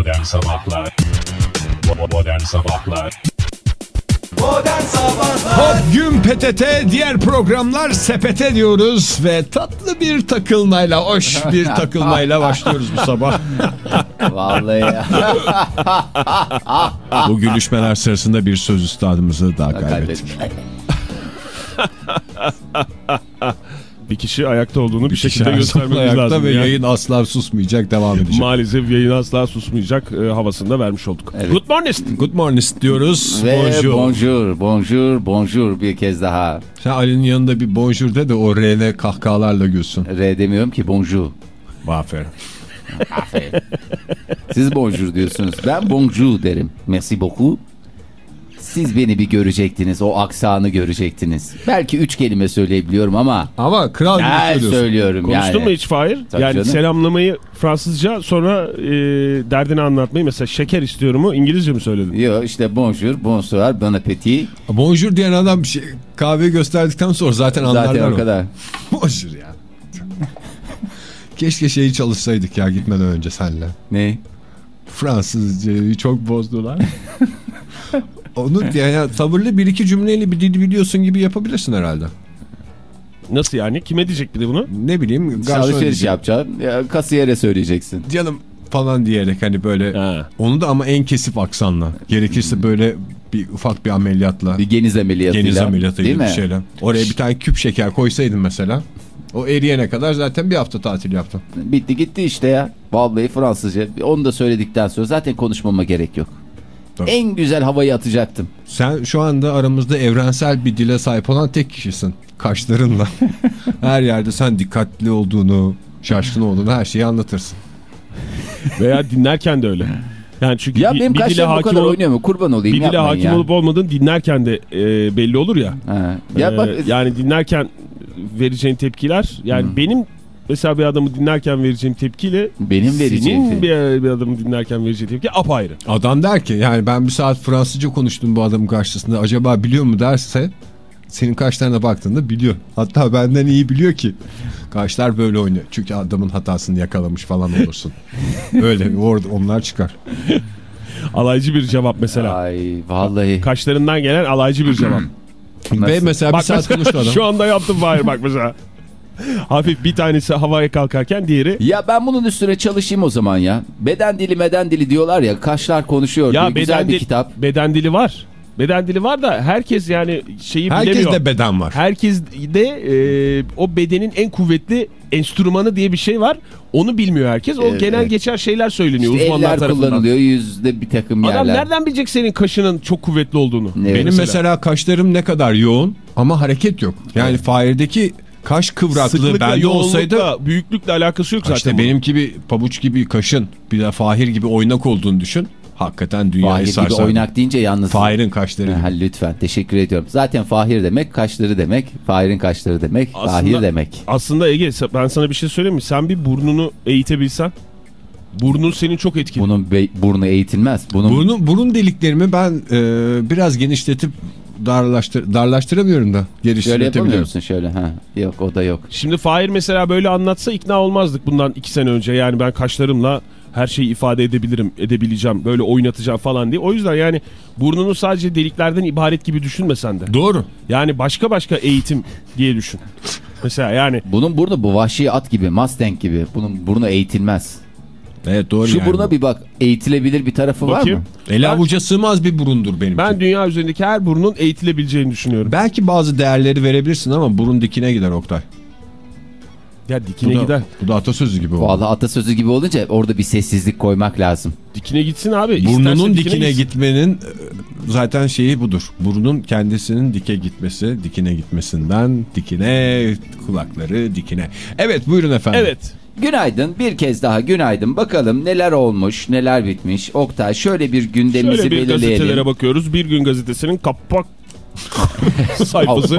Modern Sabahlar Modern Sabahlar Modern Sabahlar Hop gün PTT diğer programlar sepete diyoruz ve tatlı bir takılmayla hoş bir takılmayla başlıyoruz bu sabah. Vallahi ya. Bu gülüşmeler sırasında bir söz üstadımızı daha kaybettik. Bir kişi ayakta olduğunu bir, Kişi şekilde göstermemiz ayakta lazım. ve Yani yayın asla susmayacak devam edecek. Maalesef yayın asla susmayacak e, havasını da vermiş olduk. Evet. Good morning. Good morning diyoruz. Ve bonjour. bonjour. bonjour, bonjour, bir kez daha. Sen Ali'nin yanında bir bonjour de de o R'ne kahkahalarla gülsün. R demiyorum ki bonjour. Aferin. Siz bonjour diyorsunuz. Ben bonjour derim. Merci beaucoup. Siz beni bir görecektiniz. O aksanı görecektiniz. Belki üç kelime söyleyebiliyorum ama Ama kral gibi ben söylüyorsun. söylüyorum Konuştun yani. mu hiç Fahir? Tabii yani canım. selamlamayı Fransızca sonra e, derdini anlatmayı mesela şeker istiyorum mu İngilizce mi söyledin? Yok işte bonjour, bonsoir, bon appétit. Bonjour diyen adam bir şey, kahveyi gösterdikten sonra zaten anlarlar Zaten o. kadar. Bonjour ya. Keşke şeyi çalışsaydık ya gitmeden önce senle. Ne? Fransızcayı çok bozdular. Onu yani sabırlı bir iki cümleyle bir dil biliyorsun gibi yapabilirsin herhalde. Nasıl yani? Kime diyecek bir de bunu? Ne bileyim Alışveriş yapacaksın. Ya, kasiyere söyleyeceksin. Canım falan diyerek hani böyle Ha. onu da ama en kesif aksanla. Gerekirse böyle bir ufak bir ameliyatla. Bir geniz ameliyatıyla. Geniz ameliyatı değil gibi bir mi? şeyle. Oraya bir tane küp şeker koysaydın mesela. O eriyene kadar zaten bir hafta tatil yaptım. Bitti gitti işte ya. Vallahi Fransızca. Onu da söyledikten sonra zaten konuşmama gerek yok. Tabii. En güzel havayı atacaktım. Sen şu anda aramızda evrensel bir dile sahip olan tek kişisin. Kaşlarınla. her yerde sen dikkatli olduğunu, şaşkın olduğunu her şeyi anlatırsın. Veya dinlerken de öyle. Yani çünkü Ya bir, benim bir dile hakim kadar olup, oynuyor mu? Kurban olayım bir dile hakim ya. olup olmadığın dinlerken de e, belli olur ya. Ha. Ya Ee, bak yani dinlerken vereceğin tepkiler yani Hmm. benim mesela bir adamı dinlerken vereceğim tepkiyle benim vereceğim senin bir, bir adamı dinlerken vereceği tepki apayrı. Adam der ki yani ben bir saat Fransızca konuştum bu adamın karşısında acaba biliyor mu derse senin kaşlarına baktığında biliyor. Hatta benden iyi biliyor ki kaşlar böyle oynuyor. Çünkü adamın hatasını yakalamış falan olursun. Öyle orada onlar çıkar. Alaycı bir cevap mesela. Ay vallahi. Kaşlarından gelen alaycı bir cevap. Ve mesela bir bak saat mesela konuştu adam. şu anda yaptım Fahir bak mesela. Hafif bir tanesi havaya kalkarken diğeri Ya ben bunun üstüne çalışayım o zaman ya. Beden dili meden dili diyorlar ya. Kaşlar konuşuyor diye ya güzel beden, bir dil- kitap. beden dili var. Beden dili var da herkes yani şeyi Herkes bilemiyor. de beden var. Herkes de e, o bedenin en kuvvetli enstrümanı diye bir şey var. Onu bilmiyor herkes. O Evet. genel geçer şeyler söyleniyor İşte uzmanlar eller tarafından. kullanılıyor. Yüzde bir takım Adam yerler. nereden bilecek senin kaşının çok kuvvetli olduğunu? Evet. Benim mesela. kaşlarım ne kadar yoğun ama hareket yok. Yani Fahir'deki kaş kıvraklığı Sıklıkla, bende olsaydı büyüklükle alakası yok zaten. işte bunun. benimki bir pabuç gibi kaşın bir de Fahir gibi oynak olduğunu düşün. Hakikaten dünyayı Fahir gibi sarsar. oynak deyince yalnız. Fahir'in kaşları Ha, gibi. lütfen teşekkür ediyorum. Zaten Fahir demek kaşları demek. Fahir'in kaşları demek. Aslında- Fahir demek. Aslında Ege ben sana bir şey söyleyeyim mi? Sen bir burnunu eğitebilsen burnun senin çok etkili. Bunun be- burnu eğitilmez. Bunun Burun, burun deliklerimi ben e, biraz genişletip darlaştır, darlaştıramıyorum da şöyle yapamıyor musun şöyle? Ha. Yok o da yok. Şimdi Fahir mesela böyle anlatsa ikna olmazdık bundan iki sene önce. Yani ben kaşlarımla her şeyi ifade edebilirim, edebileceğim, böyle oynatacağım falan diye. O yüzden yani burnunu sadece deliklerden ibaret gibi düşünme sen de. Doğru. Yani başka başka eğitim diye düşün. Mesela yani Bunun burnu bu vahşi at gibi, Mustang gibi. Bunun burnu eğitilmez. Evet doğru Şu yani. buruna bir bak. Eğitilebilir bir tarafı var bakayım. mı? Ele Ben- avuca sığmaz bir burundur benimki. Ben dünya üzerindeki her burnun eğitilebileceğini düşünüyorum. Belki bazı değerleri verebilirsin ama burun dikine gider Oktay. Ya Bu dikine da, gider. bu da atasözü gibi oldu. Vallahi atasözü gibi olunca orada bir sessizlik koymak lazım. Dikine gitsin abi. Burnunun İsterse dikine, gitsin. gitmenin e, zaten şeyi budur. Burnun kendisinin dike gitmesi, dikine gitmesinden dikine, kulakları dikine. Evet buyurun efendim. Evet. Günaydın bir kez daha günaydın. Bakalım neler olmuş neler bitmiş. Oktay şöyle bir gündemimizi Şöyle bir belirleyelim. gazetelere bakıyoruz. Bir gün gazetesinin kapak sayfası.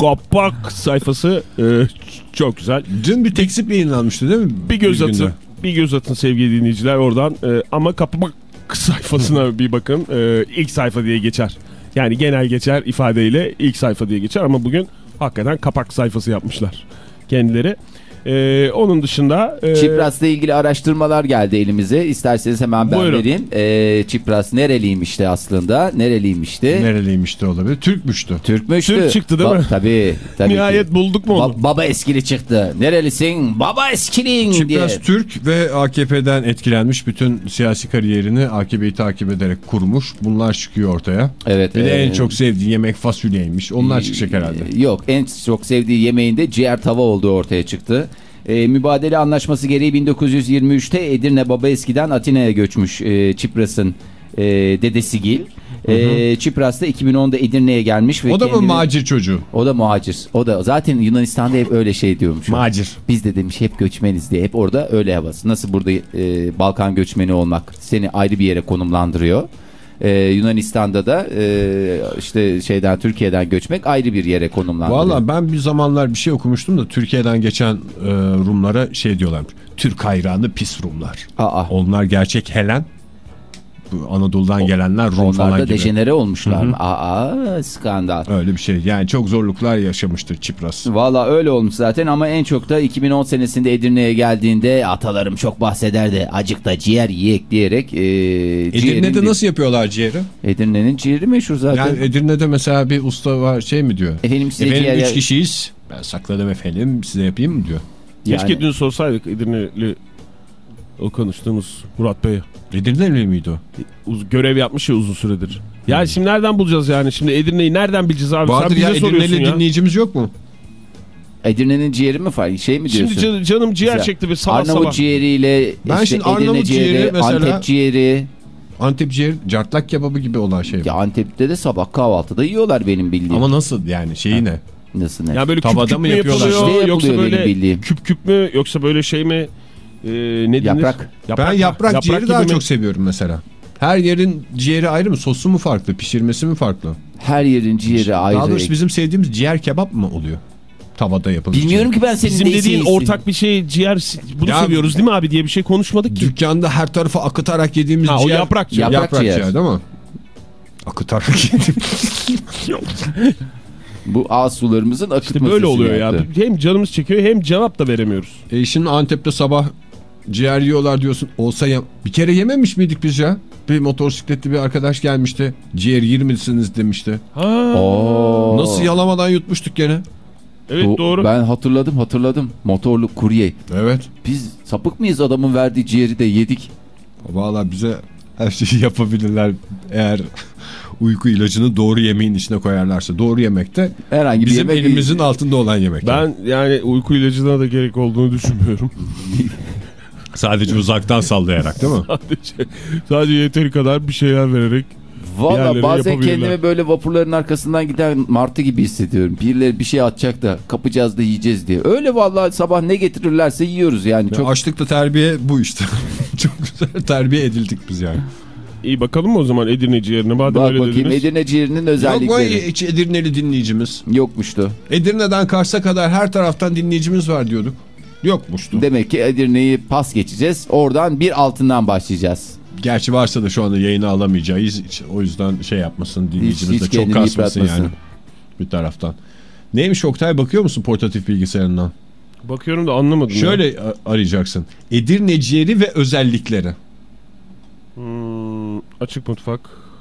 Kapak sayfası e, çok güzel. Dün bir tekzip yayınlanmıştı değil mi? Bir göz günde. atın. Bir göz atın sevgili dinleyiciler oradan. E, ama kapak sayfasına bir bakın. E, ilk sayfa diye geçer. Yani genel geçer ifadeyle ilk sayfa diye geçer ama bugün hakikaten kapak sayfası yapmışlar kendileri. Ee, onun dışında... e, Çipras'la ilgili araştırmalar geldi elimize. İsterseniz hemen ben Buyurun. vereyim. Ee, Çipras nereliymişti aslında? Nereliymişti? Nereliymiş de olabilir. Türkmüştü. Türkmüştü. Türk çıktı değil Ba- mi? Tabii. tabii ki. Nihayet bulduk mu onu? Ba- baba eskili çıktı. Nerelisin? Baba eskilin diye. Çipras Türk ve AKP'den etkilenmiş bütün siyasi kariyerini AKP'yi takip ederek kurmuş. Bunlar çıkıyor ortaya. Evet. Bir de e, en çok sevdiği yemek fasulyeymiş. Onlar çıkacak herhalde. e, Yok en çok sevdiği yemeğinde ciğer tava olduğu ortaya çıktı. E, mübadele anlaşması gereği 1923'te Edirne Baba eskiden Atina'ya göçmüş e, Çipras'ın e, dedesi Gil. E, Çipras da 2010'da Edirne'ye gelmiş. Ve O da mı kendini- macir çocuğu? O da muhacir. O da zaten Yunanistan'da hep öyle şey diyormuş. Macir. Biz de demiş hep göçmeniz diye. Hep orada öyle havası. Nasıl burada e, Balkan göçmeni olmak seni ayrı bir yere konumlandırıyor. E, Yunanistan'da da e, işte şeyden Türkiye'den göçmek ayrı bir yere konumlandırıyor. Valla ben bir zamanlar bir şey okumuştum da Türkiye'den geçen e, Rumlara şey diyorlarmış. Türk hayranı pis Rumlar. Aa, Onlar gerçek Helen. Anadolu'dan gelenler Rum onlar falan da gibi. dejenere olmuşlar mı? Aa, skandal. Öyle bir şey. Yani çok zorluklar yaşamıştır Çipras. Valla öyle olmuş zaten ama en çok da 2010 senesinde Edirne'ye geldiğinde atalarım çok bahsederdi. Acık da ciğer yiyek diyerek. E, Edirne'de bir- nasıl yapıyorlar ciğeri? Edirne'nin ciğeri meşhur zaten. Yani Edirne'de mesela bir usta var şey mi diyor? Efendim size Efendim ciğer- üç kişiyiz. Ben sakladım efendim size yapayım mı diyor. Keşke Yani- dün sorsaydık Edirne'li o konuştuğumuz Murat Bey'e. Edirne'li miydi o? Görev yapmış ya uzun süredir. Yani şimdi nereden bulacağız yani? Şimdi Edirne'yi nereden bileceğiz abi? Vardır Sen bize ya Edirne'li ya. dinleyicimiz yok mu? Edirne'nin ciğeri mi var? Şey mi diyorsun? Şimdi can- canım ciğer Güzel. çekti bir sabah Arnavut sabah. ciğeriyle Ben işte şimdi Edirne Arnavut ciğeri, ciğeri mesela- Antep ciğeri. Antep ciğeri cartlak kebabı gibi olan şey mi? Ya Antep'te de sabah kahvaltıda yiyorlar benim bildiğim. Ama nasıl yani şeyi ne? Nasıl ne? Ya böyle küp Tavada küp mı mü yapıyorlar? yapılıyor İşte yoksa böyle bildiğim. küp küp mü yoksa böyle şey mi? Ee, ne denir? Yaprak. ben mı? yaprak, ciğeri daha mi? çok seviyorum mesela. Her yerin ciğeri ayrı mı? Sosu mu farklı? Pişirmesi mi farklı? Her yerin ciğeri ayrı. Daha doğrusu bizim sevdiğimiz ciğer kebap mı oluyor? Tavada yapılmış. Bilmiyorum ki ben senin Bizim de dediğin şeysin. ortak bir şey ciğer bunu Ya- seviyoruz değil mi abi diye bir şey konuşmadık ki. Dükkanda her tarafa akıtarak yediğimiz Ha, o ciğer. yaprak ciğer. Yaprak Yaprak ciğer. ciğer değil mi? Akıtarak yedim. Bu ağız sularımızın akıtması. İşte böyle oluyor ya. Hem canımız çekiyor hem cevap da veremiyoruz. e şimdi Antep'te sabah ciğer yiyorlar diyorsun. Olsa ya... Bir kere yememiş miydik biz ya? Bir motosikletli bir arkadaş gelmişti. Ciğer yer misiniz demişti. Ha, Oo. Nasıl yalamadan yutmuştuk gene? evet Bu- doğru. Ben hatırladım hatırladım. Motorlu kurye. Evet. Biz sapık mıyız adamın verdiği ciğeri de yedik. Valla bize her şeyi yapabilirler eğer uyku ilacını doğru yemeğin içine koyarlarsa. Doğru yemekte Herhangi bir bizim yemek- elimizin altında olan yemek. Ben yani uyku ilacına da gerek olduğunu düşünmüyorum. Sadece uzaktan sallayarak değil mi? sadece, sadece yeteri kadar bir şeyler vererek. Valla bazen kendimi böyle vapurların arkasından giden martı gibi hissediyorum. Birileri bir şey atacak da kapacağız da yiyeceğiz diye. Öyle vallahi sabah ne getirirlerse yiyoruz yani. Ya Çok Açlıkla terbiye bu işte. Çok güzel terbiye edildik biz yani. İyi bakalım mı o zaman Edirne ciğerine madem Bak öyle bakayım dediniz. Edirne ciğerinin Yok mu özellikleri. hiç Edirneli dinleyicimiz? Yokmuştu. Edirne'den Kars'a kadar her taraftan dinleyicimiz var diyorduk. Yokmuştu. Demek ki Edirne'yi pas geçeceğiz. Oradan bir altından başlayacağız. Gerçi varsa da şu anda yayını alamayacağız. Hiç- O yüzden şey yapmasın dinleyicimiz hiç de çok kasmasın yıpratmasın. yani. Bir taraftan. Neymiş Oktay bakıyor musun portatif bilgisayarından? Bakıyorum da anlamadım. ya. Şöyle a- arayacaksın. Edirne ciğeri ve özellikleri. Hmm, açık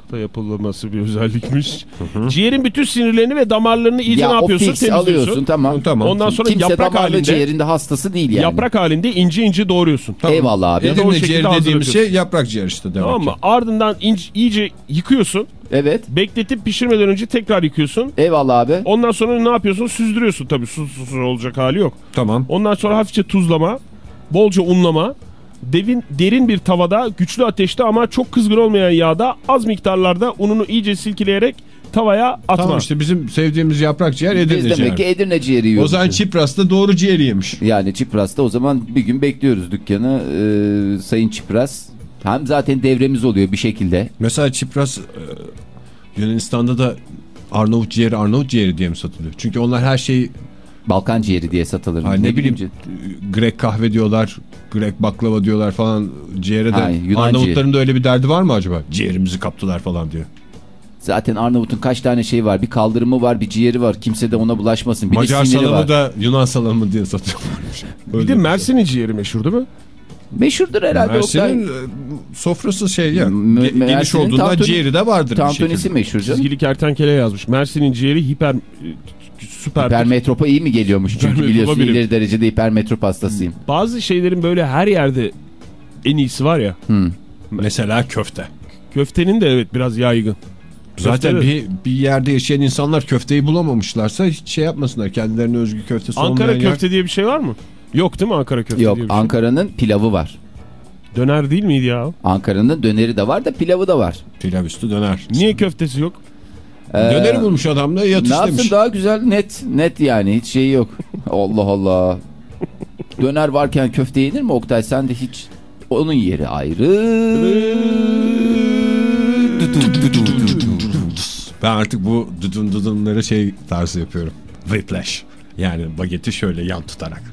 mutfakta yapılması bir özellikmiş. Ciğerin bütün sinirlerini ve damarlarını iyice ya ne yapıyorsun? fix Temizliyorsun. alıyorsun tamam. Tamam. Ondan sonra Kimse yaprak halinde ciğerinde hastası değil yani. yaprak halinde ince ince doğruyorsun. Eyvallah abi. Da Edirne ciğeri hazırlıyorsun. şey yaprak ciğer işte demek Tamam ki. mı? Ardından ince, iyice yıkıyorsun. Evet. Bekletip pişirmeden önce tekrar yıkıyorsun. Eyvallah abi. Ondan sonra ne yapıyorsun? Süzdürüyorsun tabii. Sus sus olacak hali yok. Tamam. Ondan sonra hafifçe tuzlama, bolca unlama, devin derin bir tavada, güçlü ateşte ama çok kızgın olmayan yağda az miktarlarda ununu iyice silkeleyerek tavaya atma. Tamam işte bizim sevdiğimiz yaprak ciğer Edirne Biz demek ciğer. ki Edirne ciğeri O yiyoruz. zaman Çipras'ta doğru ciğeri yemiş. Yani Çipras'ta o zaman bir gün bekliyoruz dükkanı. Ee, Sayın Çipras. Hem zaten devremiz oluyor bir şekilde. Mesela Çipras e, Yunanistan'da da Arnavut ciğeri Arnavut ciğeri diye mi satılıyor? Çünkü onlar her şeyi Balkan ciğeri diye satılır. ha, ne, bileyim ci- Grek kahve diyorlar, Grek baklava diyorlar falan ciğere de. Ha, Arnavutların da öyle bir derdi var mı acaba? Ciğerimizi kaptılar falan diyor. Zaten Arnavut'un kaç tane şey var? Bir kaldırımı var, bir ciğeri var. Kimse de ona bulaşmasın. Bir Macar salamı var. da Yunan salamı diye satıyorlarmış. Bir de Mersin'in ciğeri meşhur değil mi? Meşhurdur herhalde. Mersin'in e, sofrası şey ya. M- ge- Geniş olduğundan tantuni- ciğeri de vardır bir Tantunisi şekilde. meşhur canım. Çizgili kertenkele yazmış. Mersin'in ciğeri hiper... Süper. Hipermetropa iyi mi geliyormuş? Çünkü biliyorsun birim. ileri derecede hipermetrop hastasıyım. Bazı şeylerin böyle her yerde en iyisi var ya. Hı. Mesela köfte. Köftenin de evet biraz yaygın. Zaten Köfte bir, bir yerde yaşayan insanlar köfteyi bulamamışlarsa hiç şey yapmasınlar. Kendilerine özgü köftesi Ankara olmayan yer- köfte diye bir şey var mı? Yok değil mi Ankara köfte Yok diye bir şey? Ankara'nın pilavı var. Döner değil miydi ya? Ankara'nın döneri de var da pilavı da var. Pilav üstü döner. Niye köftesi yok? Ee, Döneri bulmuş adam da yatış Ne yapsın demiş. daha güzel net net yani hiç şey yok. Allah Allah. Döner varken köfte yenir mi Oktay sen de hiç onun yeri ayrı. Ben artık bu dudun dudunları şey tarzı yapıyorum. Whiplash. Yani bageti şöyle yan tutarak.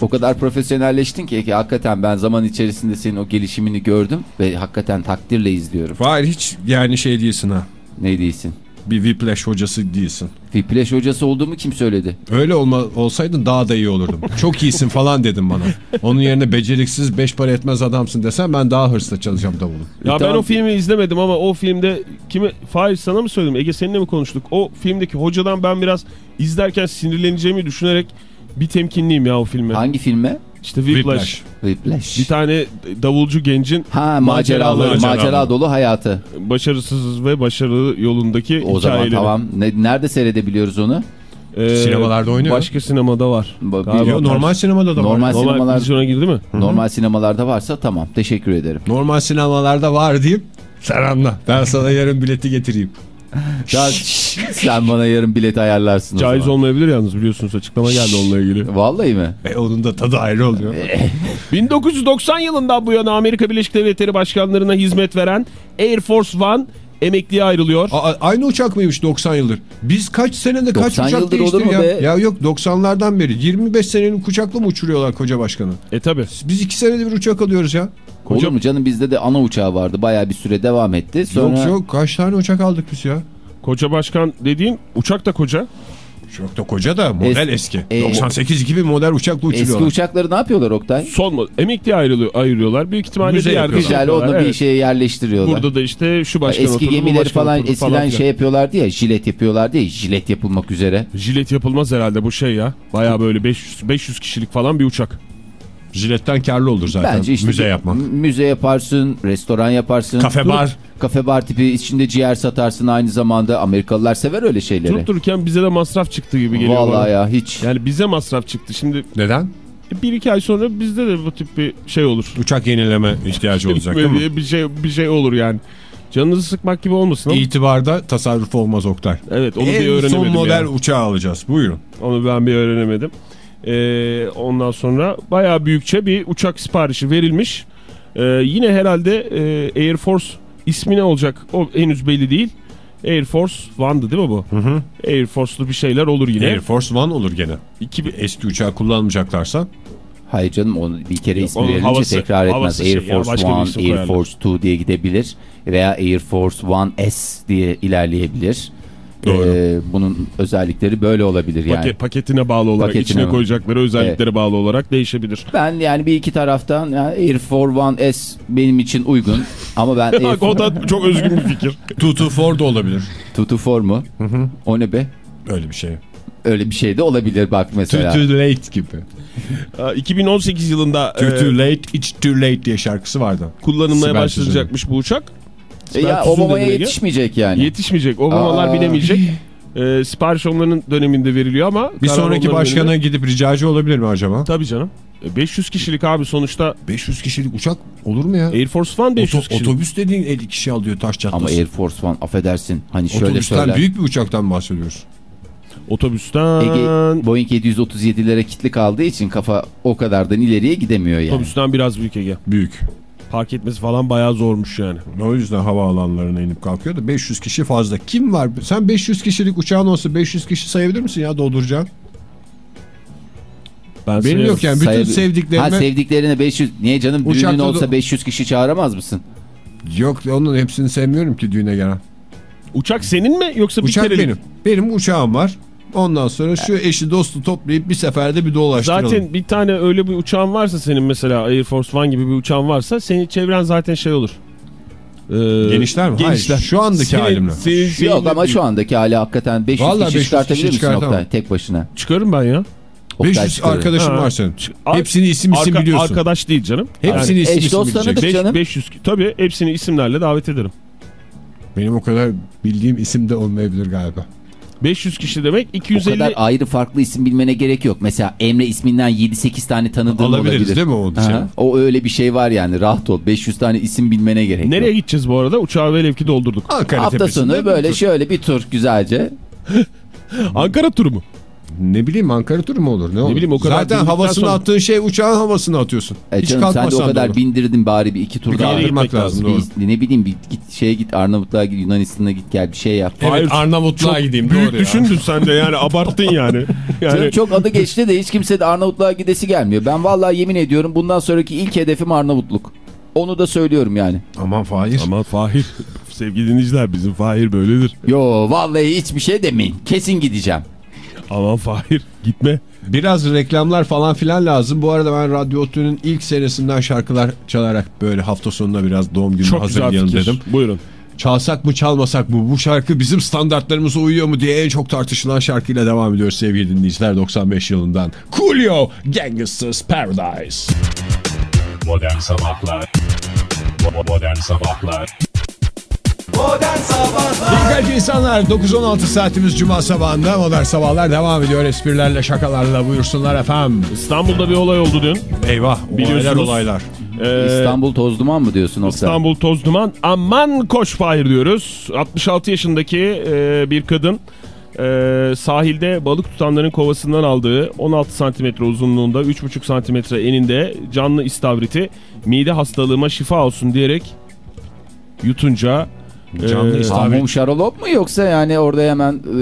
O kadar profesyonelleştin ki, ki hakikaten ben zaman içerisinde senin o gelişimini gördüm ve hakikaten takdirle izliyorum. Hayır hiç yani şey değilsin ha. Ne değilsin? Bir Whiplash hocası değilsin. Whiplash hocası olduğumu kim söyledi? Öyle olma, olsaydın daha da iyi olurdum. Çok iyisin falan dedim bana. Onun yerine beceriksiz beş para etmez adamsın desem ben daha hırsla çalacağım davulu. Ya ben tamam. o filmi izlemedim ama o filmde kimi Faiz sana mı söyledim? Ege seninle mi konuştuk? O filmdeki hocadan ben biraz izlerken sinirleneceğimi düşünerek bir temkinliyim ya o filme. Hangi filme? İşte Whiplash. Whiplash. Bir tane davulcu gencin Ha maceralı, Maceralı. macera dolu hayatı. başarısız ve başarılı yolundaki O zaman tamam. Ne, nerede seyredebiliyoruz onu? Ee, Sinemalarda oynuyor. Başka sinemada var. Biliyor, normal sinemada da Normal var. Normal sinemalar- vizyona girdi mi? Normal sinemalarda varsa tamam. Teşekkür ederim. Normal sinemalarda var diyeyim. Sen anla. Ben sana yarın bileti getireyim. Ya, sen bana yarın bilet ayarlarsın Caiz zaman. olmayabilir yalnız biliyorsunuz açıklama geldi onunla ilgili. Vallahi mi? E, onun da tadı ayrı oluyor. 1990 yılından bu yana Amerika Birleşik Devletleri başkanlarına hizmet veren Air Force One emekliye ayrılıyor. A- aynı uçak mıymış 90 yıldır? Biz kaç senede kaç 90 uçak mu ya? be? Ya yok 90'lardan beri 25 senelik uçakla mı uçuruyorlar koca başkanı? E tabi. Biz 2 senede bir uçak alıyoruz ya. Olur mu canım bizde de ana uçağı vardı. Bayağı bir süre devam etti. Sonra Yok yok kaç tane uçak aldık biz ya? Koca başkan dediğin uçak da koca. Çok da koca da model Es- eski. e- 98 gibi model uçakla eski uçuruyorlar. uçakları ne yapıyorlar Oktay? Son mu? Emekliye ayrılıyor, ayırıyorlar. Büyük ihtimalle Müze bir yerde. Güzel onu bir Evet. şeye yerleştiriyorlar. Burada da işte şu başkan Eski oturdu, gemileri başkan falan oturdu eskiden filan. şey yapıyorlardı ya jilet yapıyorlardı ya jilet yapılmak üzere. Jilet yapılmaz herhalde bu şey ya. Baya böyle 500, 500 kişilik falan bir uçak. Jiletten karlı olur zaten Bence işte müze bir- yapmak. Müze yaparsın, restoran yaparsın. Kafe Durup- bar. Kafe bar tipi içinde ciğer satarsın aynı zamanda. Amerikalılar sever öyle şeyleri. Durup dururken bize de masraf çıktı gibi geliyor. bana. Vallahi ya hiç. Yani bize masraf çıktı. Şimdi Neden? bir iki ay sonra bizde de bu tip bir şey olur. Uçak yenileme ihtiyacı olacak değil mi? bir, bir şey bir şey olur yani. Canınızı sıkmak gibi olmasın ama. İtibarda tasarruf olmaz Oktay. Evet onu bir en öğrenemedim. son model yani. uçağı alacağız. Buyurun. Onu ben bir öğrenemedim. Ee, ondan sonra bayağı büyükçe bir uçak siparişi verilmiş. Ee, yine herhalde e, Air Force ismi ne olacak o henüz belli değil. Air Force One'dı değil mi bu? Hı hı. Air Force'lu bir şeyler olur yine. Air Force One olur gene. 2000 Eski uçağı kullanmayacaklarsa Hayır canım onu bir kere ismi onun verince havası- tekrar etmez. Air şey Force One, Air koyarlar. Force 2 diye gidebilir. Veya Air Force One S diye ilerleyebilir. Doğru. Ee, bunun özellikleri böyle olabilir yani. paket, paketine bağlı olarak Paketine içine mi? koyacakları özelliklere bağlı olarak değişebilir. Ben yani bir iki taraftan ya Air Force One S benim için uygun. Ama ben Air o da çok özgün bir fikir. Tutu Ford da olabilir. Tutu for mu? O ne be? Öyle bir şey. Öyle bir şey de olabilir bak mesela. Too, too late gibi. Aa, 2018 yılında Too, e, too late, it's too late diye şarkısı vardı. kullanılmaya Sibel başlanacakmış bu uçak. E ya Obama'ya yetişmeyecek yani. Yetişmeyecek. Obamalar Aa. binemeyecek. Ee, sipariş onların döneminde veriliyor ama Bir sonraki başkana döneminde- gidip ricacı olabilir mi acaba? Tabii canım. E, 500 kişilik abi sonuçta 500 kişilik uçak olur mu ya? Air Force One 500 Oto- kişilik. otobüs dediğin 50 kişi alıyor taş çatlasın. Ama Air Force One affedersin. Hani şöyle Otobüsten söyler. büyük bir uçaktan bahsediyoruz. Otobüsten Ege Boeing 737'lere kitli kaldığı için kafa o kadardan ileriye gidemiyor yani. otobüsten biraz büyük Ege. Büyük. Park etmesi falan bayağı zormuş yani. O yüzden havaalanlarına inip kalkıyor da 500 kişi fazla. Kim var? Sen 500 kişilik uçağın olsa 500 kişi sayabilir misin ya dolduracağın? Ben Benim yok yani bütün Sayabilir- sevdiklerime... Ha sevdiklerine 500. Niye canım düğünün olsa 500 kişi çağıramaz mısın? Yok onun hepsini sevmiyorum ki düğüne gelen. Uçak senin mi yoksa bir Uçak kerelik? benim. Benim uçağım var. Ondan sonra şu eşi dostu toplayıp bir seferde bir dolaştıralım. Zaten bir tane öyle bir uçağın varsa senin mesela Air Force One gibi bir uçağın varsa senin çevren zaten şey olur. Ee, Genişler mi? Hayır, şu andaki halimle. Senin Yok ama şu andaki hali hakikaten 500 Vallahi kişi 500 çıkartabilir kişi misin. Oktay tek başına? Çıkarım ben ya. Oktay 500 çıkarır. arkadaşım Ha. var senin. Ar- Hepsini isim isim Arka- biliyorsun. Arkadaş değil canım. Hepsini Yani isim eş isim tanıdık. Beş- canım. 500 tabii hepsini isimlerle davet ederim. Benim o kadar bildiğim isim de olmayabilir galiba. 500 kişi demek O 250 kadar ayrı farklı isim bilmene gerek yok. Mesela Emre isminden 7-8 tane tanıdığın Alabiliriz olabilir. değil mi o Aha, dışarı? O öyle bir şey var yani rahat ol. 500 tane isim bilmene gerek Nereye yok. gideceğiz bu arada? Uçağı velev ki doldurduk. Ankara Hafta sonu bir böyle tur. şöyle bir tur güzelce. Ankara turu mu? Ne bileyim Ankara turu mu olur? Ne, olur? bileyim, o kadar Zaten havasını sonra- attığın şey uçağın havasını atıyorsun. E Hiç canım sen de o kadar bindirdin bari bir iki tur Bir daha. gitmek lazım doğru. Bir, ne bileyim bir git şeye git Arnavutluğa git Yunanistan'a git gel bir şey yap. Evet Hayır, Arnavutluğa Çok gideyim büyük doğru ya. düşündün sen de yani abarttın yani. Canım Yani çok adı geçti de hiç kimse de Arnavutluğa gidesi gelmiyor. Ben vallahi yemin ediyorum bundan sonraki ilk hedefim Arnavutluk. Onu da söylüyorum yani. Aman Fahir. Ama Fahir sevgili dinleyiciler bizim Fahir böyledir. Yo vallahi hiçbir şey demeyin. Kesin gideceğim. Aman Fahir gitme. Biraz reklamlar falan filan lazım. Bu arada ben Radyo Otlu'nun ilk serisinden şarkılar çalarak böyle hafta sonuna biraz doğum Çok güzel hazırlayalım dedim. Buyurun. Çalsak mı çalmasak mı bu şarkı bizim standartlarımıza uyuyor mu diye en çok tartışılan şarkıyla devam ediyoruz sevgili dinleyiciler 95 yılından. Coolio Gangsters Paradise. Modern Sabahlar Modern Sabahlar Dikkat insanlar 9-16 saatimiz Cuma sabahında modern sabahlar devam ediyor esprilerle şakalarla buyursunlar efendim. İstanbul'da bir olay oldu dün. Eyvah olaylar Biliyorsunuz. olaylar. Ee, İstanbul toz duman mı diyorsun Oktay? İstanbul toz duman aman koş Fahir diyoruz. 66 yaşındaki e, bir kadın e, sahilde balık tutanların kovasından aldığı 16 santimetre uzunluğunda 3,5 santimetre eninde canlı istavriti mide hastalığıma şifa olsun diyerek yutunca Canlı e, istavrit. Hamum şarolop mu yoksa yani orada hemen e,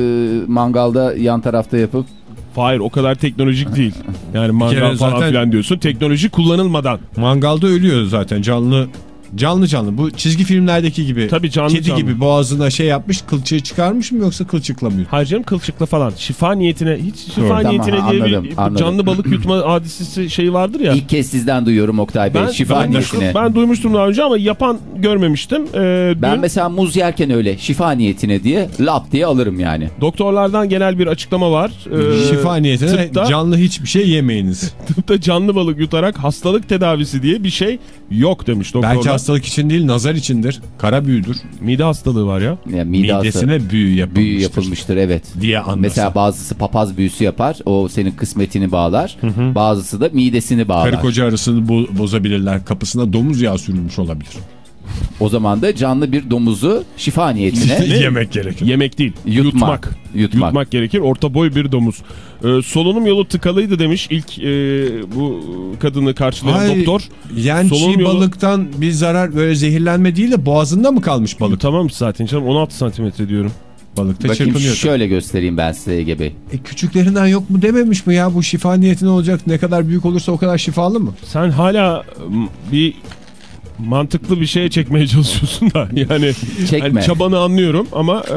mangalda yan tarafta yapıp Fahir o kadar teknolojik değil. Yani mangal falan zaten- filan diyorsun. Teknoloji kullanılmadan. Mangalda ölüyor zaten canlı canlı canlı. Bu çizgi filmlerdeki gibi. Tabii canlı Kedi canlı. gibi boğazına şey yapmış kılçığı çıkarmış mı yoksa kılçıkla mı? Hayır canım kılçıkla falan. Şifa niyetine hiç şifa Doğru. Tamam, niyetine diye anladım, bir anladım. canlı balık yutma hadisesi şey vardır ya. ilk kez sizden duyuyorum Oktay Bey. Ben, şifa ben, niyetine. Ben, ben duymuştum daha önce ama yapan görmemiştim. Ee, dün mesela muz yerken öyle şifa niyetine diye lap diye alırım yani. doktorlardan genel bir açıklama var. Ee, Şifa niyetine tıpta, canlı hiçbir şey yemeyiniz. tıpta canlı balık yutarak hastalık tedavisi diye bir şey yok demiş doktorlar. Belki hastalık için değil nazar içindir. Kara büyüdür. Mide hastalığı var ya. Yani mide Midesine büyü yapılmıştır. büyü yapılmıştır evet. Diye anlasın. Mesela bazısı papaz büyüsü yapar. O senin kısmetini bağlar. Bazısı da midesini bağlar. Karı koca arasını bo- bozabilirler. Kapısına domuz yağı sürülmüş olabilir. O zaman da canlı bir domuzu şifa niyetine Yemek gerekir. Yemek değil. Yutmak. Yutmak. Yutmak. Yutmak gerekir. Orta boy bir domuz. Ee, solunum yolu tıkalıydı demiş ilk e, bu kadını karşılayan Ay, doktor. Yani Solunum çiğ yolu- balıktan bir zarar böyle zehirlenme değil de boğazında mı kalmış balık? Tamam zaten canım 16 santimetre diyorum. Balıkta Bakayım çırpınıyor. şöyle göstereyim ben size Ege Bey. E, küçüklerinden yok mu dememiş mi ya bu şifa niyetine olacak ne kadar büyük olursa o kadar şifalı mı? Sen hala bir mantıklı bir şeye çekmeye çalışıyorsun da yani Çekme. hani çabanı anlıyorum ama e,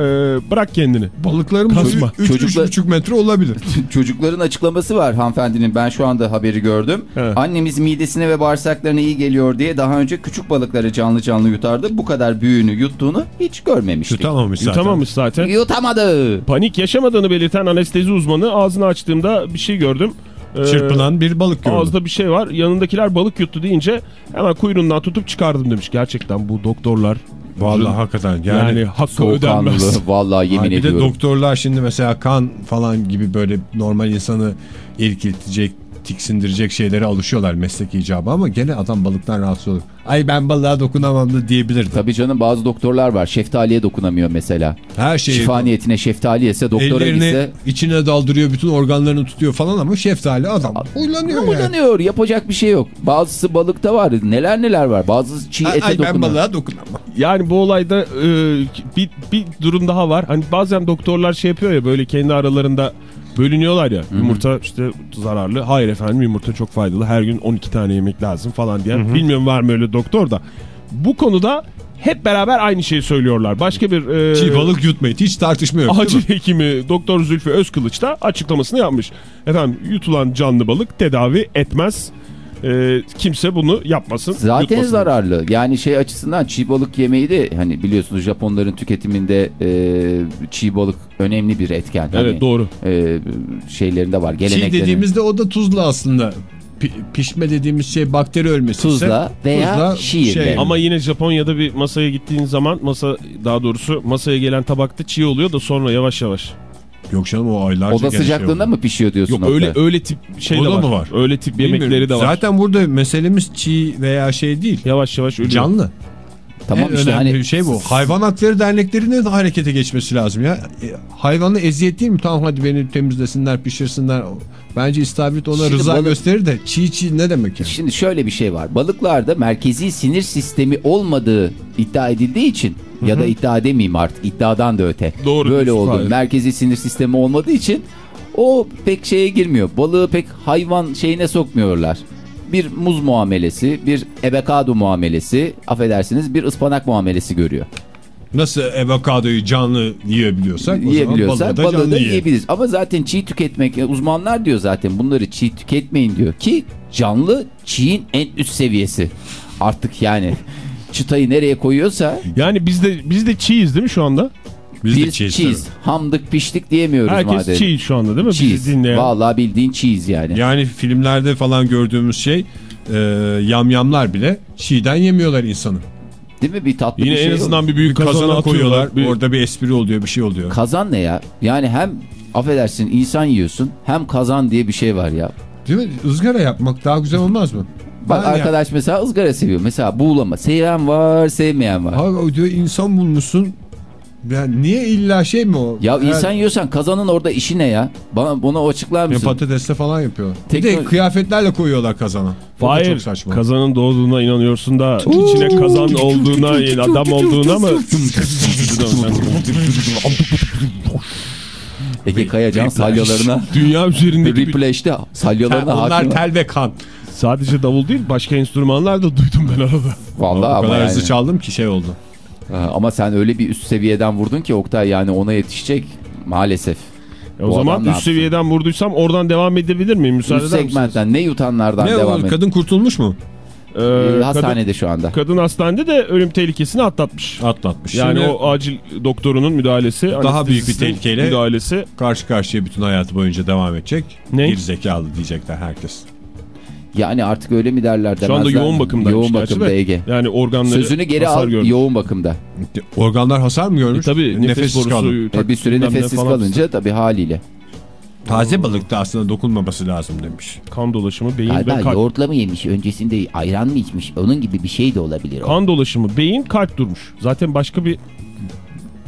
bırak kendini. Balıkların Kasma. boyu Çocuklar- 3-3,5 metre olabilir. Çocukların açıklaması var hanımefendinin. Ben şu anda haberi gördüm. Evet. Annemiz midesine ve bağırsaklarına iyi geliyor diye daha önce küçük balıkları canlı canlı yutardı. Bu kadar büyüğünü yuttuğunu hiç görmemiştik. Tutamamış zaten. Yutamamış zaten. Yutamadı. Panik yaşamadığını belirten anestezi uzmanı ağzını açtığımda bir şey gördüm. Ee, Çırpınan bir balık gördüm. Ağızda bir şey var. Yanındakiler balık yuttu deyince hemen kuyruğundan tutup çıkardım demiş. Gerçekten bu doktorlar Vallahi hakikaten yani. yani, hakkı ödenmez. Vallahi yemin Ay, bir de ediyorum. doktorlar şimdi mesela kan falan gibi böyle normal insanı irkiltecek, tiksindirecek şeylere alışıyorlar meslek icabı ama gene adam balıktan rahatsız olur. Ay ben balığa dokunamam da diyebilirdi. Tabii canım bazı doktorlar var. Şeftaliye dokunamıyor mesela. Her şeyi Şifa niyetine şeftali yese doktora ellerini gitse içine daldırıyor, bütün organlarını tutuyor falan ama şeftali adam uylanıyor yani. Uylanıyor. Yapacak bir şey yok. Bazısı balıkta var. Neler neler var. Bazısı çiğ Ay, ete ay ben dokunuyor. balığa dokunamam. Yani bu olayda e, bir, bir durum daha var. Hani bazen doktorlar şey yapıyor ya böyle kendi aralarında bölünüyorlar ya. Yumurta işte zararlı. Hayır efendim yumurta çok faydalı. Her gün 12 tane yemek lazım falan diye. Bilmiyorum var mı öyle doktor da. bu konuda hep beraber aynı şeyi söylüyorlar. Başka bir e, Çiğ balık yutmayın. Hiç tartışma yok. acil mi? hekimi Doktor Zülfü Özkılıç da açıklamasını yapmış. Efendim yutulan canlı balık tedavi etmez. E, kimse bunu yapmasın. Zaten yutmasın. zararlı. Yani şey açısından çiğ balık yemeği de hani biliyorsunuz Japonların tüketiminde e, çiğ balık önemli bir etken. Evet Hani, doğru. e, şeylerinde var. Çiğ dediğimizde o da tuzlu aslında. Pi- pişme dediğimiz şey bakteri ölmesi ise Tuzla veya tuzla şiirle. şey- Ama yine Japonya'da bir masaya gittiğin zaman masa daha doğrusu masaya gelen tabakta çiğ oluyor da sonra yavaş yavaş. Yok canım o aylarca Oda şey sıcaklığında oluyor. mı pişiyor diyorsun? Yok öyle öyle tip şey O de var. mı var? Öyle tip Bilmiyorum. yemekleri de var. Zaten burada meselemiz çiğ veya şey değil. Yavaş yavaş ölüyor. Canlı. Tamam en işte önemli hani şey bu. Hayvan hakları derneklerinin de harekete geçmesi lazım ya. E, hayvanı eziyet değil mi? Tamam hadi beni temizlesinler, pişirsinler. Bence istavrit ona Şimdi rıza balık- gösterir de çiğ çiğ ne demek ya? Şimdi şöyle bir şey var. Balıklarda merkezi sinir sistemi olmadığı iddia edildiği için ya da iddia demeyeyim artık iddiadan da öte. Doğru Böyle oldu. Fahir. Merkezi sinir sistemi olmadığı için o pek şeye girmiyor. Balığı pek hayvan şeyine sokmuyorlar. Bir muz muamelesi, bir ebekado muamelesi, affedersiniz bir ıspanak muamelesi görüyor. Nasıl avokadoyu canlı yiyebiliyorsak o Yiyebiliyorsak zaman balığı da balığı canlı da yiyebiliriz. Ama zaten çiğ tüketmek, uzmanlar diyor zaten bunları çiğ tüketmeyin diyor. Ki canlı çiğin en üst seviyesi. Artık yani çıtayı nereye koyuyorsa Yani biz de biz de çiğiz değil mi şu anda? Biz biz çiğ cheese, hamdık piştik diyemiyoruz Herkes madem. çiğ şu anda değil mi? Bizi Cheese. dinleyen. Vallahi bildiğin cheese yani. Yani filmlerde falan gördüğümüz şey e, yamyamlar bile çiğden yemiyorlar insanı. Değil mi? Bir tatlı Yine bir şey en yok. azından bir büyük Kazana kazana koyuyorlar. atıyorlar. Bir- Orada bir espri oluyor, bir şey oluyor. Kazan ne ya? Yani hem affedersin insan yiyorsun hem kazan diye bir şey var ya. Değil mi? Izgara yapmak daha güzel olmaz mı? Bak Ben ya- arkadaş mesela ızgara seviyor. Mesela buğulama. Seven var sevmeyen var. Ha, o diyor insan bulmuşsun. Yani niye illa şey mi o? Ya Her- insan yiyorsan kazanın orada işi ne ya? Bana bunu açıklar Ya mısın? patatesle falan yapıyor. Bir de Tekno- kıyafetlerle koyuyorlar kazana. Hayır. Çok saçma. Kazanın doğduğuna inanıyorsun da içine kazan olduğuna, adam olduğuna mı? Ege Kayacan salyalarına Dünya üzerindeki bir- Replash'te salyalarına onlar hakim. tel ve kan. sadece davul değil başka enstrümanlar da duydum ben arada. Vallahi o kadar yani. hızlı çaldım ki şey oldu. Ha, Ama sen öyle bir üst seviyeden vurdun ki Oktay yani ona yetişecek maalesef. E o Bu zaman üst seviyeden vurduysam oradan devam edebilir miyim? Müsaade Üst segmentten ne yutanlardan Ne devam et. kadın kurtulmuş mu? Ee, Ee, kadın, hastanede şu anda. kadın hastanede de ölüm tehlikesini atlatmış. Atlatmış. Yani Şimdi o acil doktorunun müdahalesi, Daha büyük bir tehlikeyle- müdahalesi. karşı karşıya bütün hayatı boyunca devam edecek. Ne? Bir zekalı diyecekler herkes. Yani artık öyle mi derler demezler. Şu anda yoğun bakımda. Yoğun bakımda Ege. Yani organları Sözünü geri hasar al görmüş. yoğun bakımda. Organlar hasar mı E görmüş? tabii nefes borusu kaldı. E, bir süre nefessiz falan. kalınca tabii haliyle. Taze balıkta aslında dokunmaması lazım demiş. kan dolaşımı, beyin Galiba ve kalp. yoğurtla mı yemiş öncesinde ayran mı içmiş onun gibi bir şey de olabilir o. Kan dolaşımı, beyin, kalp durmuş. Zaten başka bir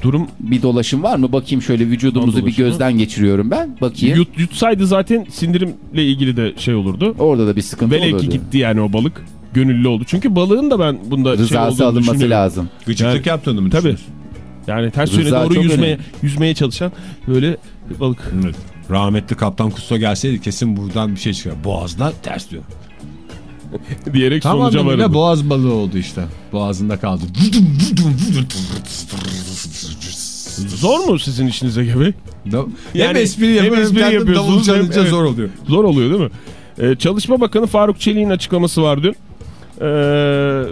durum Bir dolaşım var mı? Bakayım şöyle vücudumuzu bir gözden geçiriyorum ben. Bakayım. yut, yutsaydı zaten sindirimle ilgili de şey olurdu. Orada da bir sıkıntı Velev olurdu. ki gitti yani o balık. Gönüllü oldu. Çünkü balığın da ben bunda şey Rızası olduğunu alınması lazım. Gıcıklık Yani- yaptığını mı Tabii. Yani ters yöne doğru yüzmeye, önemli. yüzmeye çalışan böyle balık. Evet. Rahmetli Kaptan Kusto gelseydi kesin buradan bir şey çıkar. Boğazdan ters diyor. diyerek Tam sonuca anlamıyla varıldı. boğaz balığı oldu işte. Boğazında kaldı. Zor mu sizin işinize gibi? hem Yani espri hem yapıyor hem, espri yapıyorsunuz, davul çalınca evet. zor oluyor. Zor oluyor değil mi? Ee, Çalışma Bakanı Faruk Çelik'in açıklaması var dün. Ee,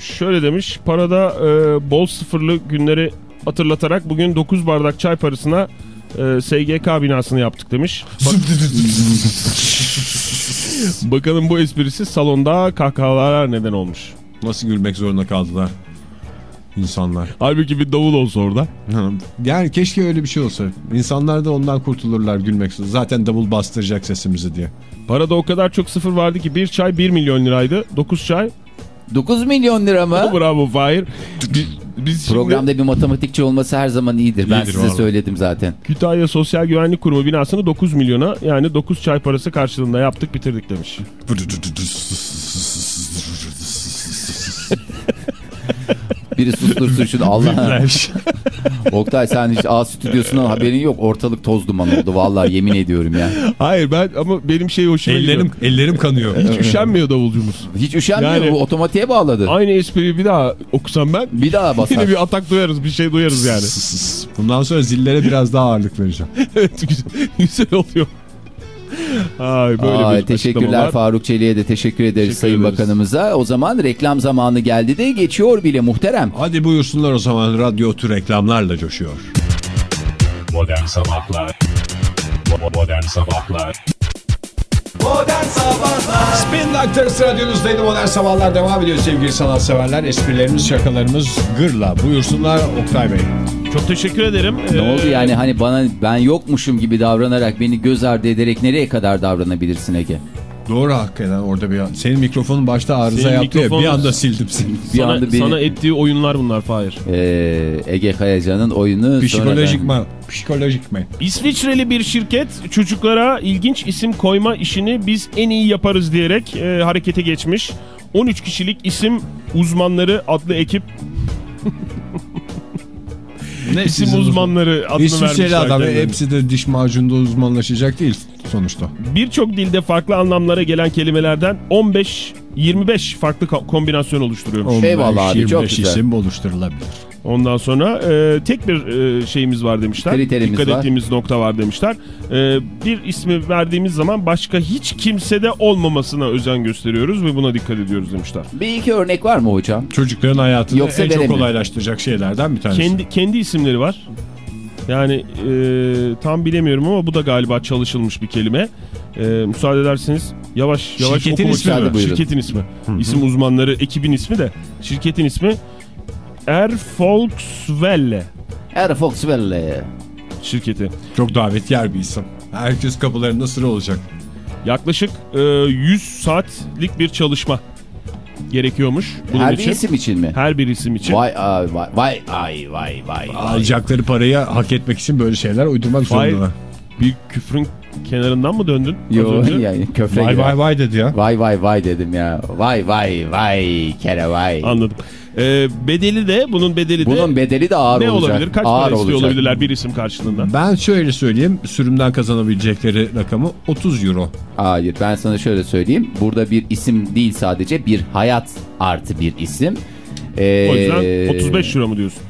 şöyle demiş. Parada e, bol sıfırlı günleri hatırlatarak bugün 9 bardak çay parasına e, SGK binasını yaptık demiş. Bak- Bakanın bu esprisi salonda kahkahalara neden olmuş. Nasıl gülmek zorunda kaldılar insanlar. Halbuki bir davul olsa orada. Yani keşke öyle bir şey olsa. İnsanlar da ondan kurtulurlar gülmek. Zaten davul bastıracak sesimizi diye. Parada o kadar çok sıfır vardı ki bir çay 1 milyon liraydı. 9 çay. 9 milyon lira mı? Bravo Fahir. Biz, biz şimdi Programda bir matematikçi olması her zaman iyidir. Ben İyidir size vallahi. söyledim zaten. Kütahya Sosyal Güvenlik Kurumu binasını 9 milyona yani 9 çay parası karşılığında yaptık bitirdik demiş. Biri sustursun şunu Allah. Oktay sen hiç A stüdyosundan haberin yok. Ortalık toz duman oldu. Vallahi yemin ediyorum ya. Hayır ben ama benim şey hoşuma Ellerim, gidiyor. ellerim kanıyor. Hiç üşenmiyor davulcumuz. Hiç üşenmiyor. Yani- Bu otomatiğe bağladı. Aynı espriyi bir daha okusam ben. Bir daha basar. Yine bir atak duyarız bir şey duyarız yani. Bundan sonra zillere biraz daha ağırlık vereceğim. evet güzel, güzel oluyor. Ay, böyle Ay, bir teşekkürler. Faruk Çelik'e de teşekkür ederiz Teşekkür Sayın ederiz. Bakanımıza. O zaman reklam zamanı geldi de geçiyor bile muhterem. Hadi buyursunlar o zaman radyo otu reklamlarla coşuyor. Modern Sabahlar Modern Sabahlar Modern Sabahlar Spin Doctors radyonuzdaydı. Modern Sabahlar devam ediyor sevgili sanatseverler. Esprilerimiz, şakalarımız gırla. Buyursunlar Oktay Bey. Çok teşekkür ederim. Ne Ee, oldu yani hani bana ben yokmuşum gibi davranarak beni göz ardı ederek nereye kadar davranabilirsin Ege? Doğru hakikaten orada bir an. Senin mikrofonun başta arıza Senin yaptı ya. Bir anda sildim seni. Bir Sana, anda beni sana ettiği oyunlar bunlar Fahir. Ee, Ege Kayacan'ın oyunu Psikolojik sonradan- mi? Psikolojik mi? İsviçreli bir şirket çocuklara ilginç isim koyma işini biz en iyi yaparız diyerek e, harekete geçmiş. 13 kişilik isim uzmanları adlı ekip Ne isim sizin uzmanları adını İsviçreli vermişler. adam. kendilerine. Hepsi de diş macununda uzmanlaşacak değil sonuçta. Birçok dilde farklı anlamlara gelen kelimelerden 15-25 farklı ko- kombinasyon oluşturuyormuş. Eyvallah abi, çok 25 güzel. isim oluşturulabilir. Ondan sonra e, tek bir e, şeyimiz var demişler. Kriterimiz Dikkat var. ettiğimiz nokta var demişler. E, bir ismi verdiğimiz zaman başka hiç kimsede olmamasına özen gösteriyoruz ve buna dikkat ediyoruz demişler. Bir iki örnek var mı hocam? Çocukların hayatını Yoksa en çok kolaylaştıracak şeylerden bir tanesi. Kendi kendi isimleri var. Yani e, tam bilemiyorum ama bu da galiba çalışılmış bir kelime. E, müsaade ederseniz yavaş yavaş Şirketin okumak ismi mi? Şirketin ismi. İsim uzmanları, ekibin ismi de. Şirketin ismi Er Volkswelle Er Foxwell. şirketi. Çok davet yer bir isim. Herkes kapılarında sıra olacak. Yaklaşık e, 100 saatlik bir çalışma gerekiyormuş bunun Her bir için. isim için mi? Her bir isim için. Vay ay vay vay ay vay vay. Alacakları parayı hak etmek için böyle şeyler uydurmak Vay. zorundalar. Bir küfrün kenarından mı döndün? az Yo önce? yani köfre Vay gibi. vay vay dedi ya. Vay vay vay dedim ya. Vay vay vay kere vay. Anladım. E, bedeli de bunun bedeli de Bunun bedeli de ağır ne olacak. olabilir? Kaç ağır para istiyor olacak. olabilirler bir isim karşılığında? Ben şöyle söyleyeyim. Sürümden kazanabilecekleri rakamı 30 euro. Hayır ben sana şöyle söyleyeyim. Burada bir isim değil sadece bir hayat artı bir isim. Ee, O yüzden 35 euro mu diyorsun?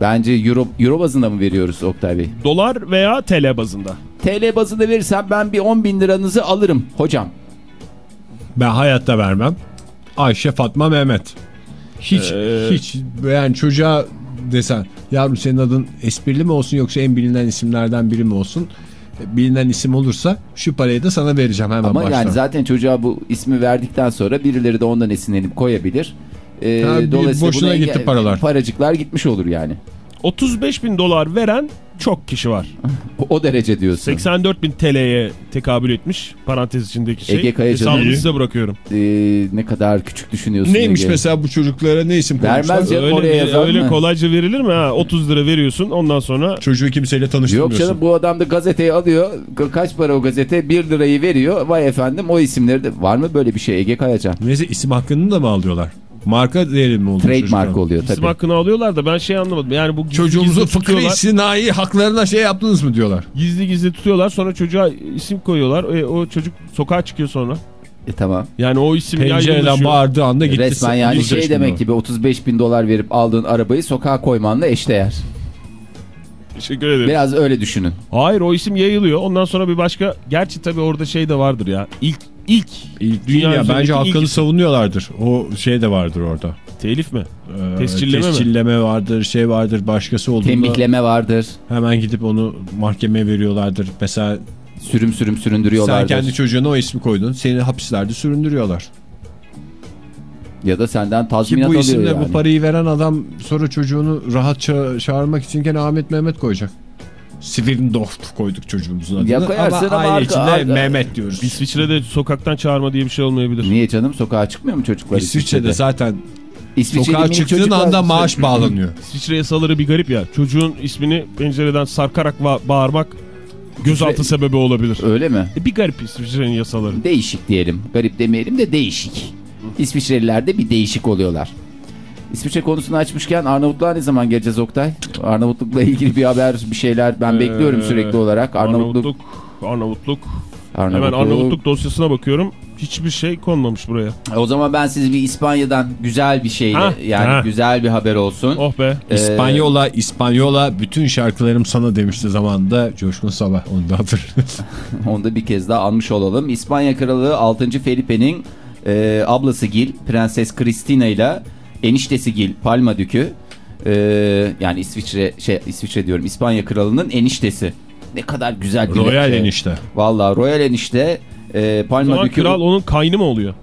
Bence euro, euro bazında mı veriyoruz Oktay Bey? Dolar veya TL bazında. TL bazında verirsem ben bir 10 bin liranızı alırım hocam. Ben hayatta vermem. Ayşe, Fatma, Mehmet. Hiç Ee, hiç yani çocuğa desen yavrum senin adın esprili mi olsun yoksa en bilinen isimlerden biri mi olsun? E, Bilinen isim olursa şu parayı da sana vereceğim hemen Ama baştan. yani zaten çocuğa bu ismi verdikten sonra birileri de ondan esinlenip koyabilir. Ee, Ha, dolayısıyla boşuna gitti paralar. Paracıklar gitmiş olur yani. 35 bin dolar veren çok kişi var. O, derece diyorsun. 84 bin TL'ye tekabül etmiş parantez içindeki şey. Ege Kayacan'ın- Hesabını size bırakıyorum. Ee, ne kadar küçük düşünüyorsun. Neymiş Ege. mesela bu çocuklara ne isim Vermez koymuşlar? Canım öyle oraya yazar öyle mı? kolayca verilir mi? Ha, 30 lira veriyorsun ondan sonra Çocuğu kimseyle Yok tanıştırmıyorsun. canım bu adam da gazeteyi alıyor. Ka- Kaç para o gazete? 1 lirayı veriyor. Vay efendim o isimleri de var mı böyle bir şey Ege Kayacan? Neyse isim hakkını da mı alıyorlar? Marka değeri mi oluyor? Trademark oluyor isim tabii. hakkını alıyorlar da ben şey anlamadım. Yani bu gizli Çocuğumuzu gizli fıkri tutuyorlar. sinayi haklarına şey yaptınız mı diyorlar. Gizli gizli tutuyorlar sonra çocuğa isim koyuyorlar. E, o çocuk sokağa çıkıyor sonra. E, tamam. Yani o isim Pencereden bağırdığı anda gitti. Resmen yani 35 şey bin demek gibi 35 bin dolar verip aldığın arabayı sokağa koymanla eşdeğer. Teşekkür ederim. Biraz öyle düşünün. Hayır o isim yayılıyor. Ondan sonra bir başka... Gerçi tabii orada şey de vardır ya. İlk ilk İlk Dünya dünya bence ilk hakkını isim. savunuyorlardır. O şey de vardır orada. telif mi? Ee, Tescilleme mi? tescilleme vardır, şey vardır, başkası olduğunda Tembihleme vardır. hemen gidip onu mahkemeye veriyorlardır. Mesela Sürüm sürüm sen süründürüyorlardır. kendi çocuğuna o ismi koydun, seni hapislerde süründürüyorlar. Ya da senden Ki tazminat bu alıyor isimle yani. bu parayı veren adam sonra çocuğunu rahat ça- çağırmak için gene Ahmet Mehmet koyacak. Svirndorf koyduk çocuğumuzun adını. Ya koyarsın ama aile arka- içinde arka- Mehmet diyoruz. İsviçre'de sokaktan çağırma diye bir şey olmayabilir. Niye canım sokağa çıkmıyor mu çocuklar İsviçre'de zaten İsviçre'de sokağa çıktığın anda maaş bağlanıyor. İsviçre yasaları bir garip ya. Çocuğun ismini pencereden sarkarak bağırmak gözaltı sebebi olabilir. Öyle mi? E, bir garip İsviçre'nin yasaları. Değişik diyelim. Garip demeyelim de değişik. İsviçreliler de bir değişik oluyorlar. İsviçre konusunu açmışken Arnavutluğa ne zaman geleceğiz Oktay? Arnavutlukla ilgili bir haber, bir şeyler ben bekliyorum Ee, sürekli olarak. Arnavutluk, Arnavutluk. Arnavutluk. Arnavutluk. Hemen Arnavutluk dosyasına bakıyorum. Hiçbir şey konmamış buraya. O zaman ben sizi bir İspanya'dan güzel bir şeyle Ha, yani ha. güzel bir haber olsun. Oh be. Ee, İspanyola, İspanyola bütün şarkılarım sana demişti zamanında Coşkun Sabah. Onu da hatırlıyorsun. Onu da bir kez daha almış olalım. İspanya Kralı 6. Felipe'nin e, ablası Gil, Prenses Cristina ile eniştesi Gil, Palma Dükü. e, yani İsviçre şey İsviçre diyorum. İspanya Kralı'nın eniştesi. Ne kadar güzel bir Royal şey. enişte. Vallahi Royal enişte e, Palma Dükü kral onun kaynı mı oluyor?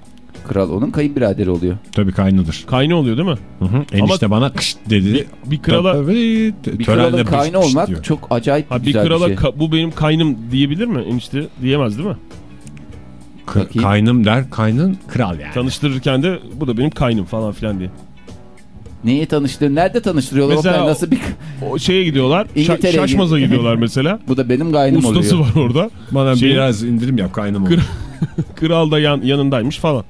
kral onun kayınbiraderi oluyor. Tabii kaynıdır. Kaynı oluyor değil mi? Hı hı. Enişte bana kışt dedi. Bir krala Tabii, Bir kralın kaynı olmak diyor. çok acayip ha, bir güzel krala bir şey. ka- bu benim kaynım diyebilir mi enişte? Diyemez değil mi? K- Bakayım. kaynım der, kaynın kral yani. Tanıştırırken de bu da benim kaynım falan filan diye. Neye tanıştır? Nerede tanıştırıyorlar? Mesela Oktay? o- nasıl bir O şeye gidiyorlar. şa- şaşmaza gidiyor. gidiyorlar mesela. Bu da benim kaynım Ustası oluyor. var orada. Bana Şey- biraz indirim yap kaynım olur. Kral da yan, yanındaymış falan.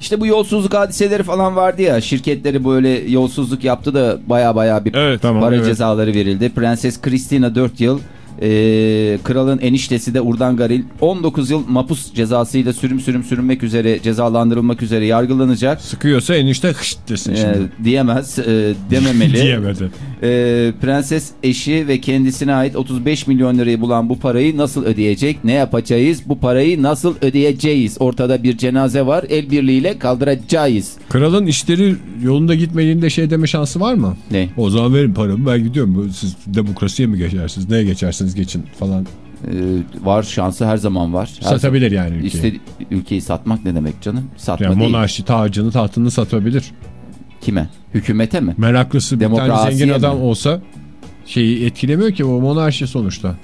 İşte bu yolsuzluk hadiseleri falan vardı ya. Şirketleri böyle yolsuzluk yaptı da baya baya bir Evet. Tamam, para evet. cezaları verildi. Prenses Christina 4 yıl, e, kralın eniştesi de Urdangaril 19 yıl mapus cezasıyla sürüm sürüm sürünmek üzere cezalandırılmak üzere yargılanacak. Sıkıyorsa enişte hışt desin E, şimdi. diyemez, e, dememeli. Diyemedi. E, prenses eşi ve kendisine ait 35 milyon lirayı bulan bu parayı nasıl ödeyecek? Ne yapacağız? Bu parayı nasıl ödeyeceğiz? Ortada bir cenaze var. El birliğiyle kaldıracağız. Kralın işleri yolunda gitmediğinde şey deme şansı var mı? Ne? O zaman verin paramı ben gidiyorum. Siz demokrasiye mi geçersiniz? Neye geçersiniz geçin falan. Ee, var şansı her zaman var. Her Satabilir yani ülkeyi. İşte ülkeyi satmak ne demek canım? Satma Yani değil. monarşi tacını tahtını satabilir. Kime? Hükümete mi? Meraklısı bir tane Demokrasiye zengin adam mi? olsa şeyi etkilemiyor ki o monarşi sonuçta.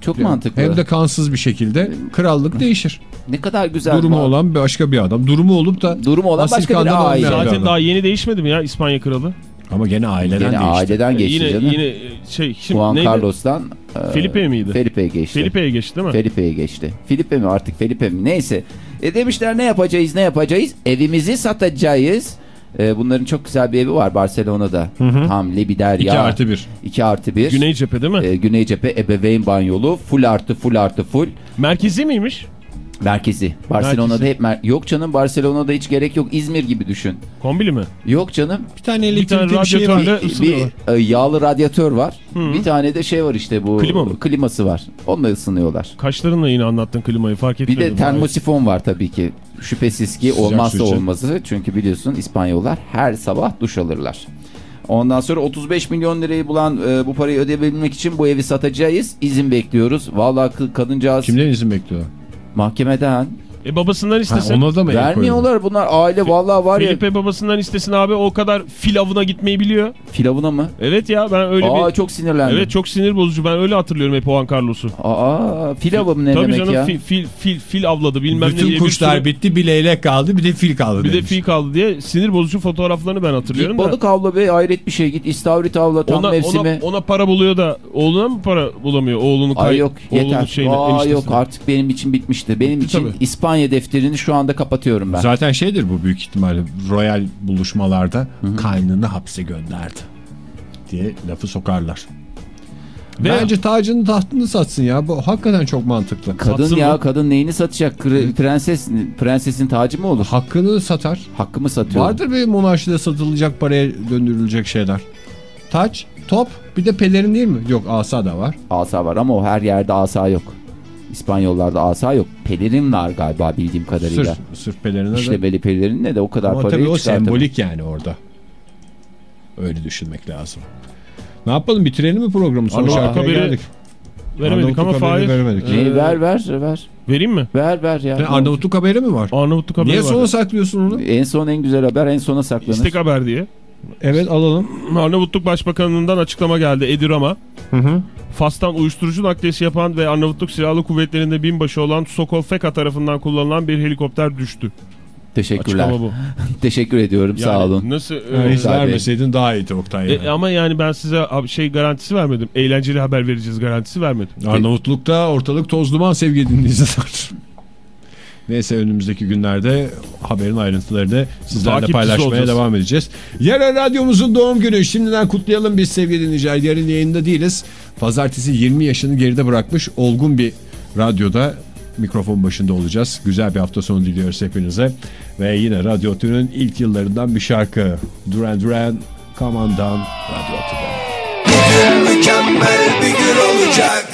Çok Yani mantıklı. Hem de kansız bir şekilde krallık değişir. ne kadar güzel. Durumu var. olan başka bir adam. Durumu olup da Durumu olan asil başka bir bir Zaten adam. daha yeni değişmedi mi ya İspanya kralı? Ama gene aileden Gene değişti. aileden geçti yine canım. yine şey şimdi Juan neydi? Carlos'tan e, Felipe miydi? Felipe'ye geçti. Felipe'ye geçti değil mi? Felipe'ye geçti. Felipe mi artık Felipe mi? Neyse. E demişler ne yapacağız ne yapacağız? Evimizi satacağız. E, bunların çok güzel bir evi var Barcelona'da. Tam Lebider 2 ya. artı 1. 2 artı 1. Güney cephe değil mi? E, Güney cephe ebeveyn banyolu. Full artı full artı full. Merkezi miymiş? Merkezi. Barcelona'da Merkezi. hep mer yok canım Barcelona'da hiç gerek yok. İzmir gibi düşün. Kombili mi? Yok canım. Bir tane Bir tane elektrikli bir şey var. radyatörle Bir, bir, e, yağlı radyatör var. Bir tane de şey var işte bu Klima mı? kliması var. Onunla ısınıyorlar. Kaşlarınla yine anlattın klimayı fark Bir etmedim. de termosifon var tabii ki. Şüphesiz ki Sıcak olmazsa olmazı. Çünkü biliyorsun İspanyollar her sabah duş alırlar. Ondan sonra 35 milyon lirayı bulan e, bu parayı ödeyebilmek için bu evi satacağız. İzin bekliyoruz. Vallahi kadıncağız Kimden izin bekliyor? Mahkemeden E babasından Ha, istesin. ona da mı vermiyorlar bunlar aile vallahi var ya Felipe babasından istesin abi o kadar fil avına gitmeyi biliyor. filavına mı? Evet ya ben öyle Aa bir... çok sinirlendim. Evet çok sinir bozucu ben öyle hatırlıyorum hep Juan Carlos'u. Aa filavı mı ne Tabii demek canım ya? fil, fil, fil, fil avladı bilmem ne Bütün kuşlar sürü- bitti bir leylek kaldı bir de fil kaldı bir de demiş. fil kaldı diye sinir bozucu fotoğraflarını ben hatırlıyorum Git da. balık avla be hayret bir şey git istavrit avla tam Ona, mevsimi. ona, ona para buluyor da oğluna mı para bulamıyor? Oğlunu kay Ay yok yeter. şeyine, Aa eniştesine. yok artık benim için bitmişti. Benim için Tabii. İspanya defterini şu anda kapatıyorum ben. Zaten şeydir bu büyük ihtimalle royal buluşmalarda kaynını hapse gönderdi diye lafı sokarlar. Ve- Bence tacını tahtını satsın ya. Bu hakikaten çok mantıklı. Kadın Satsın ya mı? kadın neyini satacak? Prenses prensesin tacı mı olur? Hakkını satar. Hakkımı satıyor. Vardır bir monarşide satılacak paraya döndürülecek şeyler. Taç, top, bir de pelerin değil mi? Yok asa da var. Asa var ama o her yerde asa yok. İspanyollarda asa yok. Pelerin var galiba bildiğim kadarıyla. Sırf, sırf pelerine de. İşlemeli pelerinle de o kadar Ama parayı tabii o sembolik yani orada. Öyle düşünmek lazım. Ne yapalım bitirelim mi programı? Son Arnavutluk şarkıya haberi- geldik. Veremedik ama Arnavutluk haberi Fahir. veremedik. Ee, ver ver ver. Vereyim mi? Ver ver ya. Ne, Arnavutluk haberi mi var? Arnavutluk haberi Niye var. sona saklıyorsun onu? En son en güzel haber en sona saklanır. İstek haber diye. Evet alalım. Arnavutluk Başbakanı'ndan açıklama geldi Edi Rama. Fas'tan uyuşturucu nakliyesi yapan ve Arnavutluk Silahlı Kuvvetleri'nde binbaşı olan Sokol Feka tarafından kullanılan bir helikopter düştü. Teşekkürler. Açıklama bu. Teşekkür ediyorum sağ Yani olun. Nasıl? E, hiç vermeseydin daha iyiydi Oktay. e, yani. ama yani ben size abi şey garantisi vermedim. Eğlenceli haber vereceğiz garantisi vermedim. Arnavutluk'ta ortalık toz duman sevgili dinleyiciler. Neyse önümüzdeki günlerde haberin ayrıntılarını sizlerle Takipçisi paylaşmaya olacağız. devam edeceğiz. Yarın radyomuzun doğum günü. Şimdiden kutlayalım biz sevgili dinleyiciler. Yarın yayında değiliz. Pazartesi 20 yaşını geride bırakmış olgun bir radyoda mikrofon başında olacağız. Güzel bir hafta sonu diliyoruz hepinize. Ve yine Radyo Tü'nün ilk yıllarından bir şarkı. Duran Duran Come On Down Radyo Tü'den. Mükemmel bir gün olacak